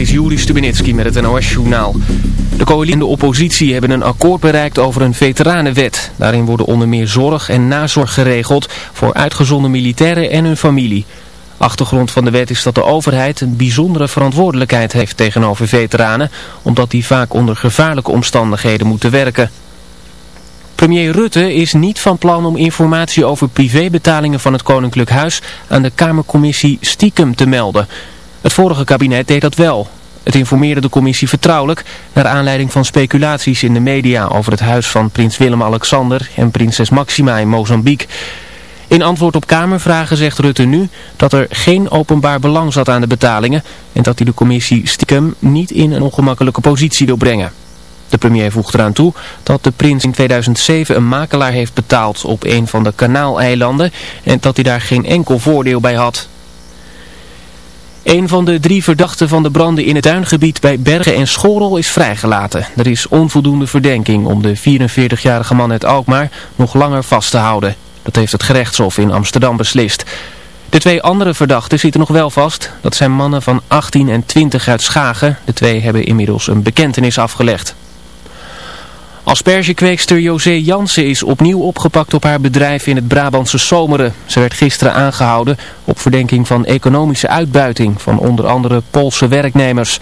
Is Juri Stubenitski met het NOS-journaal. De coalitie en de oppositie hebben een akkoord bereikt over een veteranenwet. Daarin worden onder meer zorg en nazorg geregeld voor uitgezonden militairen en hun familie. Achtergrond van de wet is dat de overheid een bijzondere verantwoordelijkheid heeft tegenover veteranen, omdat die vaak onder gevaarlijke omstandigheden moeten werken. Premier Rutte is niet van plan om informatie over privébetalingen van het Koninklijk Huis aan de Kamercommissie stiekem te melden. Het vorige kabinet deed dat wel. Het informeerde de commissie vertrouwelijk naar aanleiding van speculaties in de media over het huis van prins Willem-Alexander en prinses Maxima in Mozambique. In antwoord op Kamervragen zegt Rutte nu dat er geen openbaar belang zat aan de betalingen en dat hij de commissie stiekem niet in een ongemakkelijke positie wil brengen. De premier voegt eraan toe dat de prins in 2007 een makelaar heeft betaald op een van de kanaaleilanden en dat hij daar geen enkel voordeel bij had. Een van de drie verdachten van de branden in het tuingebied bij Bergen en Schorel is vrijgelaten. Er is onvoldoende verdenking om de 44-jarige man uit Alkmaar nog langer vast te houden. Dat heeft het gerechtshof in Amsterdam beslist. De twee andere verdachten zitten nog wel vast. Dat zijn mannen van 18 en 20 uit Schagen. De twee hebben inmiddels een bekentenis afgelegd. Aspergekweekster José Jansen is opnieuw opgepakt op haar bedrijf in het Brabantse Zomeren. Ze werd gisteren aangehouden op verdenking van economische uitbuiting van onder andere Poolse werknemers.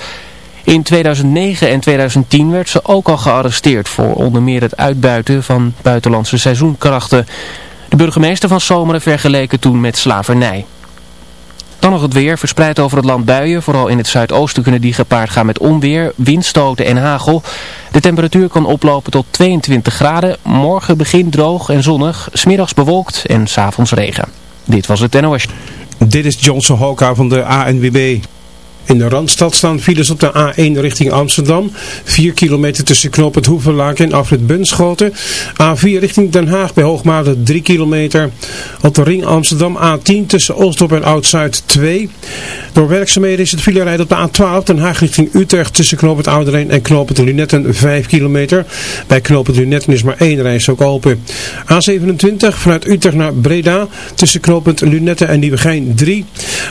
In 2009 en 2010 werd ze ook al gearresteerd voor onder meer het uitbuiten van buitenlandse seizoenkrachten. De burgemeester van Zomeren vergeleken toen met slavernij. Dan nog het weer, verspreid over het land buien. Vooral in het zuidoosten kunnen die gepaard gaan met onweer, windstoten en hagel. De temperatuur kan oplopen tot 22 graden. Morgen begint droog en zonnig, smiddags bewolkt en s'avonds regen. Dit was het NOS. Dit is Johnson Hoka van de ANWB. In de Randstad staan files op de A1 richting Amsterdam. 4 kilometer tussen Knoop het Hoevenlaak en Afrit Bunschoten. A4 richting Den Haag bij Hoogmade 3 kilometer. Op de ring Amsterdam A10 tussen Oostdorp en Oud-Zuid 2. Door werkzaamheden is het filerijden op de A12 Den Haag richting Utrecht tussen Knoop het en Knoop Lunetten 5 kilometer. Bij Knoop het Lunetten is maar één reis ook open. A27 vanuit Utrecht naar Breda tussen Knoop het Lunetten en Nieuwegein 3.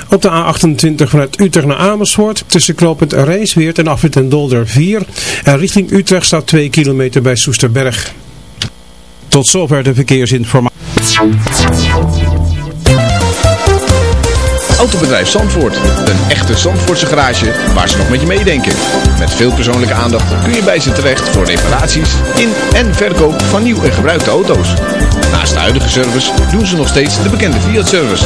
Op de A28 vanuit Utrecht naar Amersfoort tussen knooppunt Rijnsweert en Afrit Dolder 4. En richting Utrecht staat 2 kilometer bij Soesterberg. Tot zover de verkeersinformatie. Autobedrijf Zandvoort. Een echte Zandvoortse garage waar ze nog met je meedenken. Met veel persoonlijke aandacht kun je bij ze terecht voor reparaties in en verkoop van nieuw en gebruikte auto's. Naast de huidige service doen ze nog steeds de bekende Fiat-service.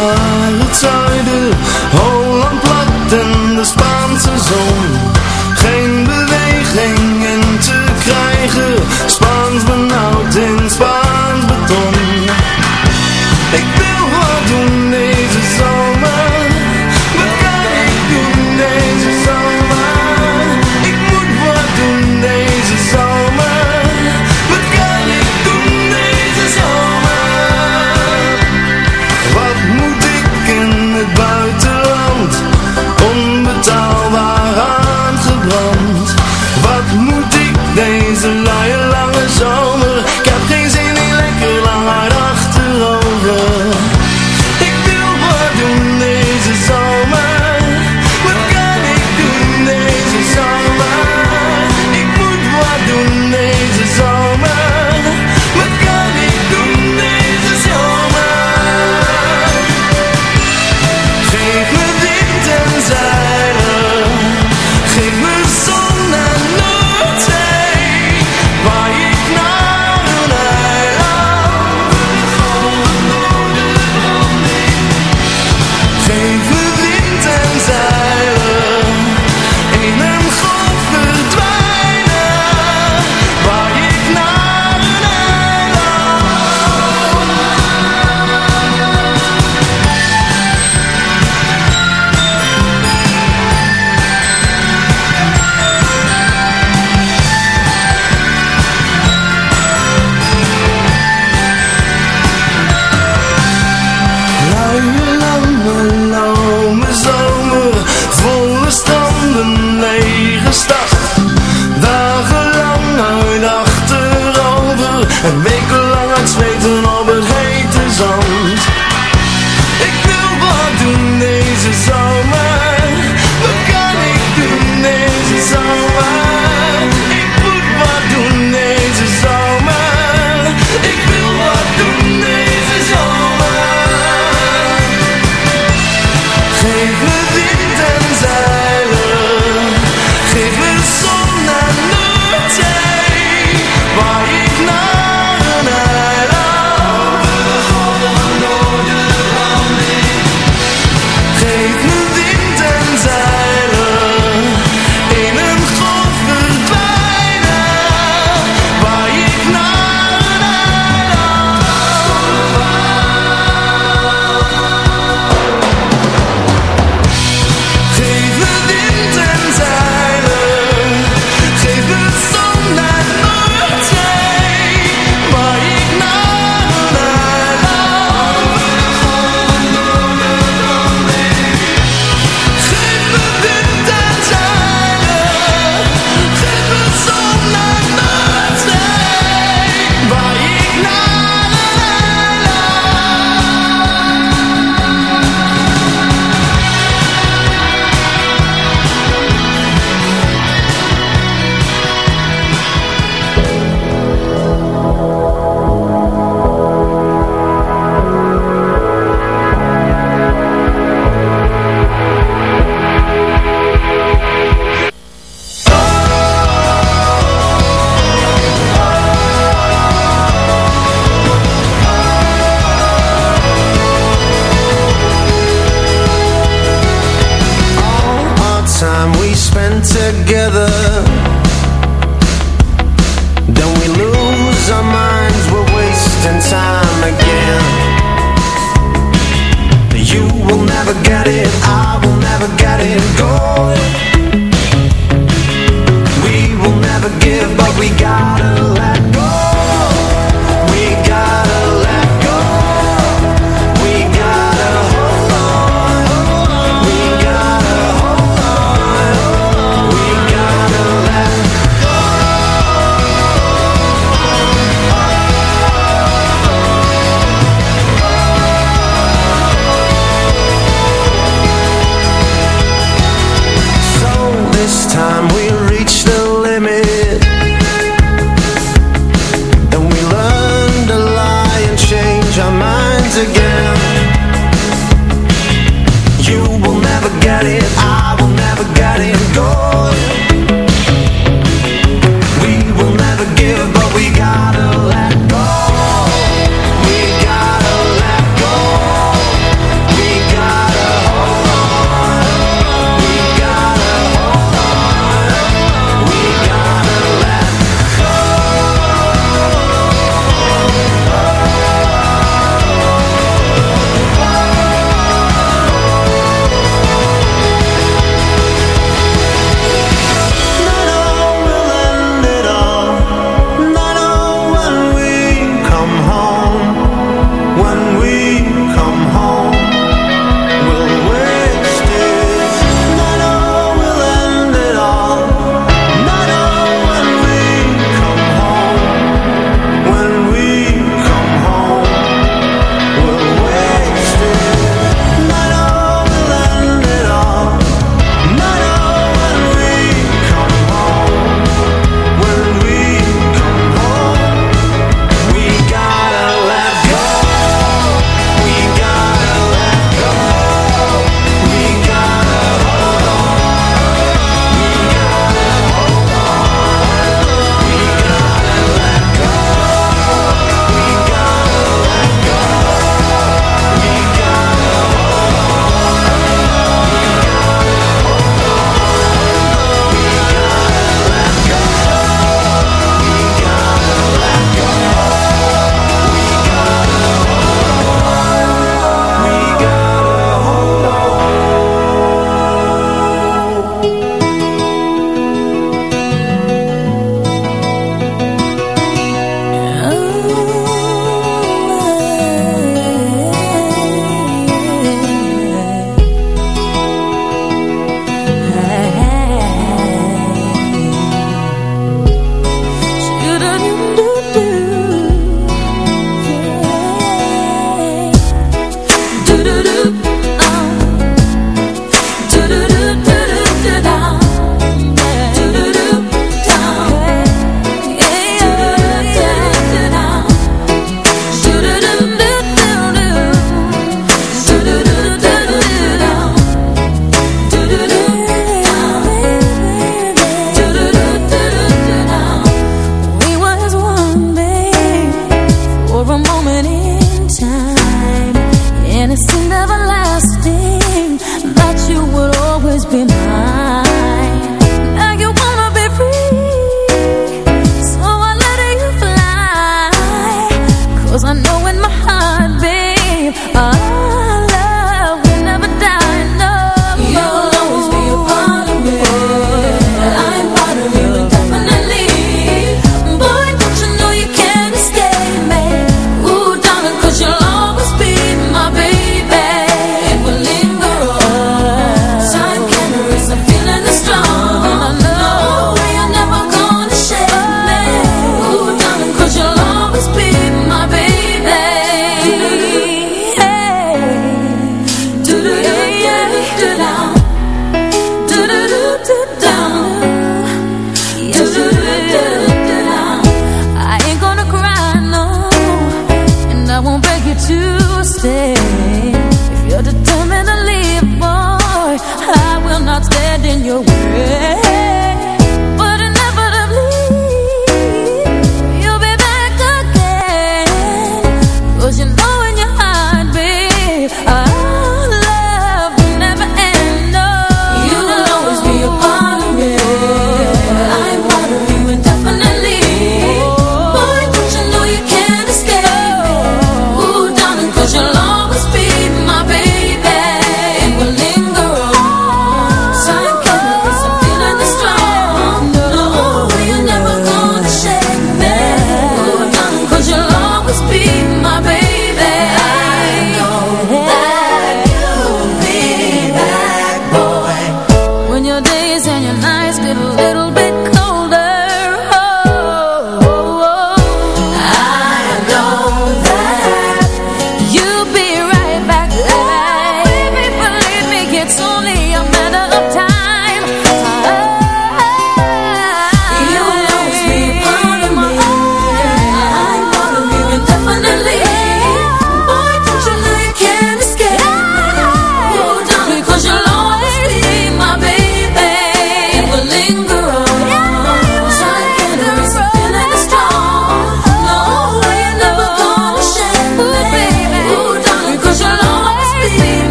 naar het zuiden, Holland plat en de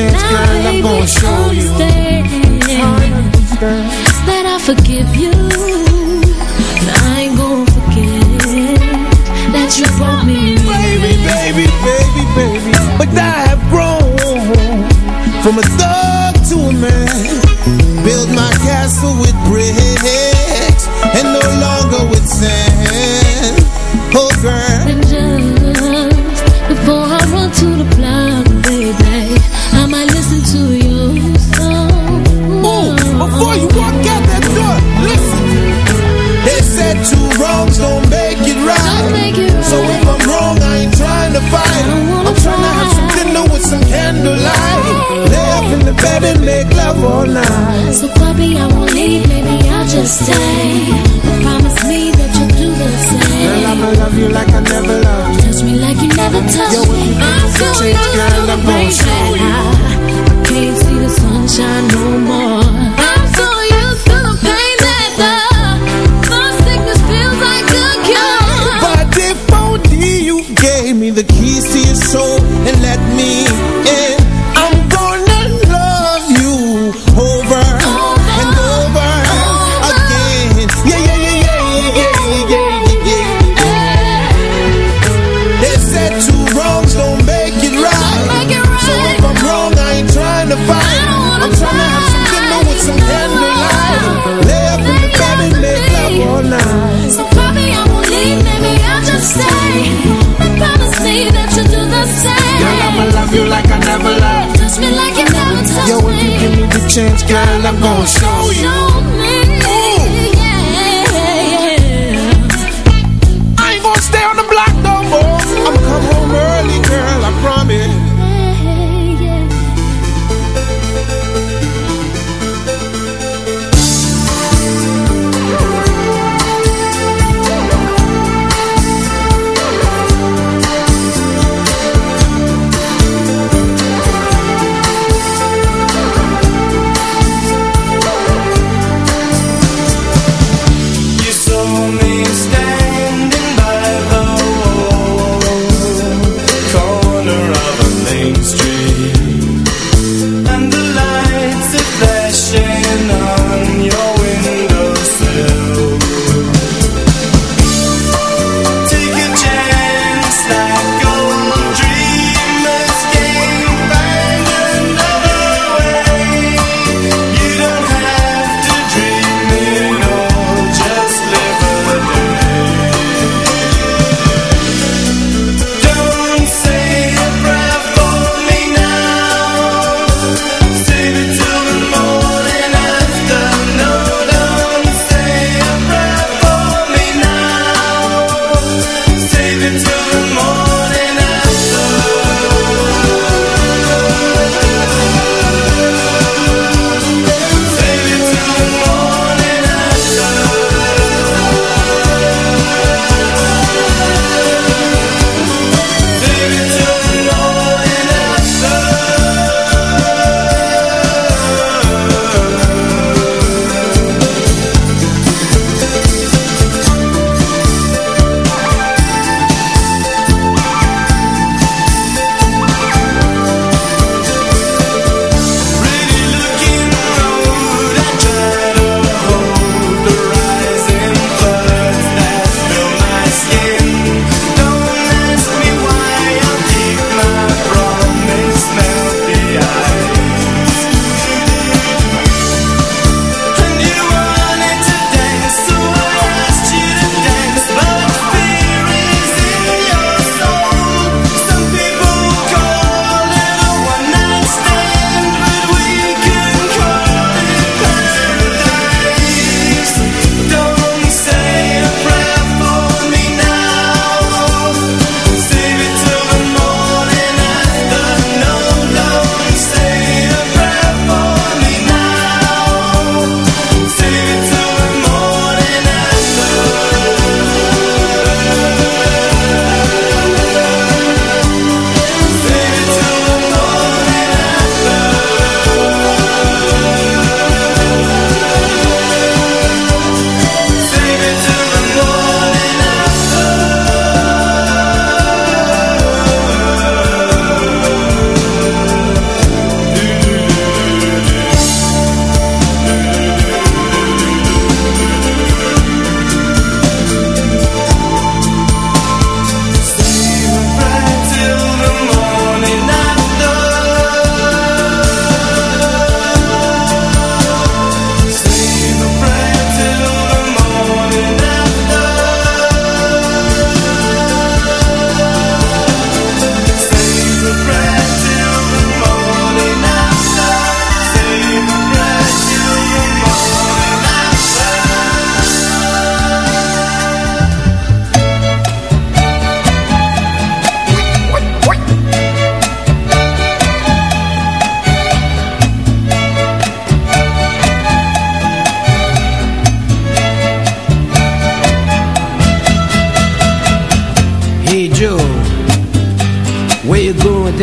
chance, now, girl, I'm gonna show you. That I forgive you. I ain't gonna forget that you brought me. Baby, baby, baby, baby. But I have grown from a thug to a man. Build my castle with bricks the. Promise me that you'll do the same. Girl, I'ma love you like I never loved. Touch me like you never touched I'm so I can't see the sunshine no more. gon' sue.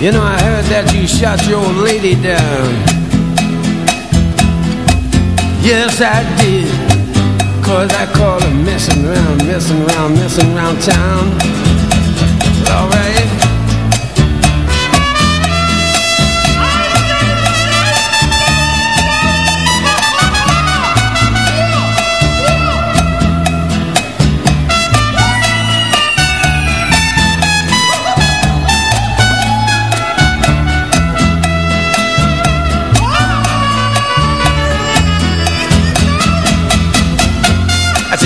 You know I heard that you shot your old lady down. Yes I did, cause I called her messing around, messing around, messing around town. Alright.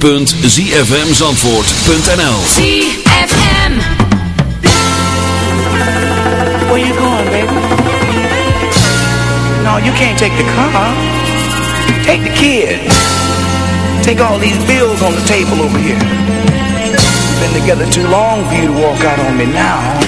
www.zfmzandvoort.nl ZFM Where you going, baby? No, you can't take the car. Take the kid. Take all these bills on the table over here. Been together too long for you to walk out on me now.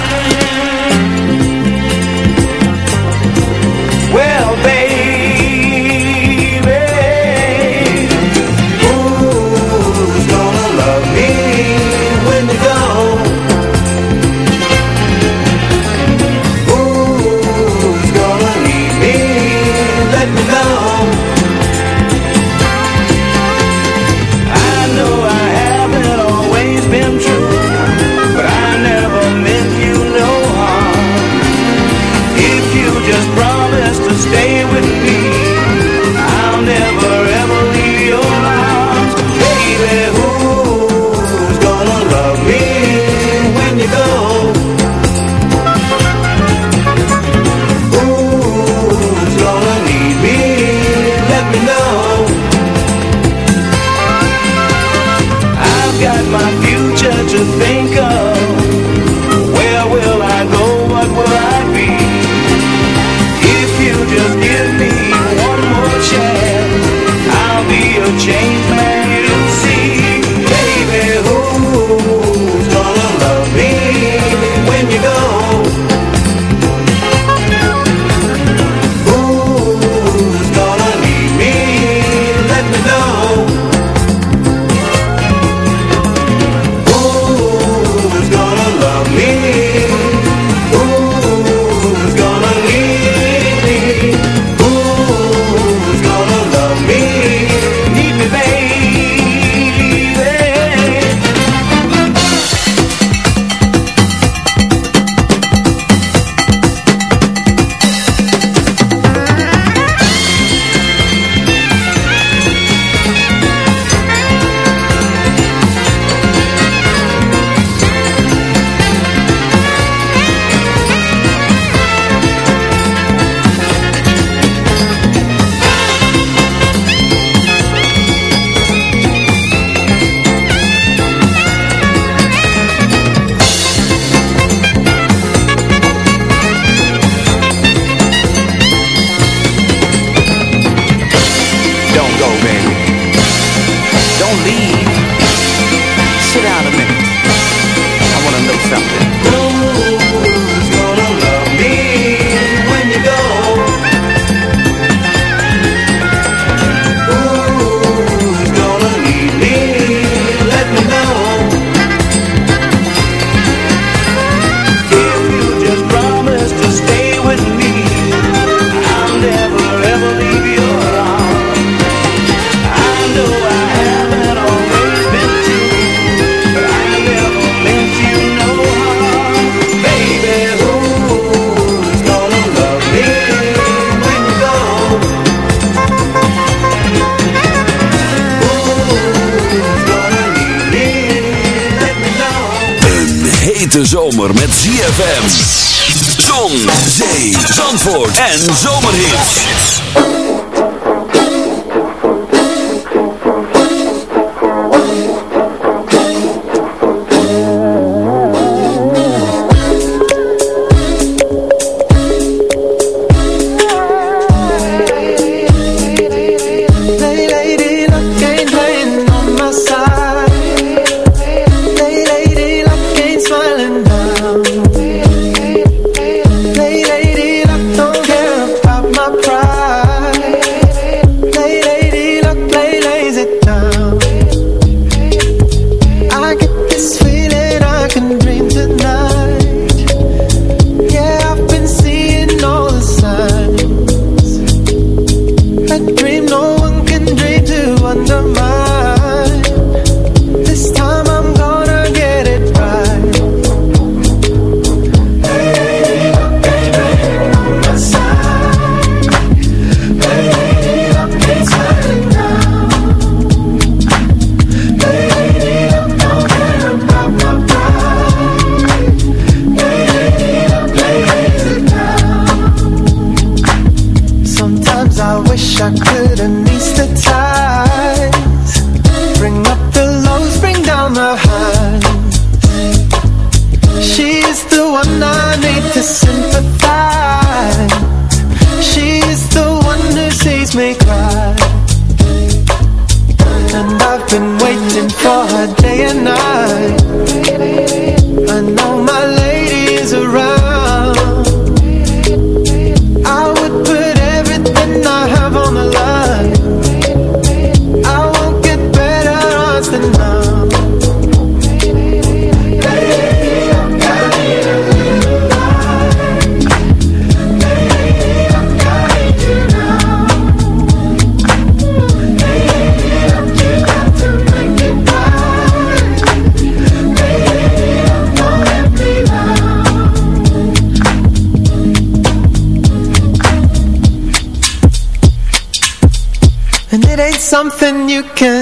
Zomerhit. You can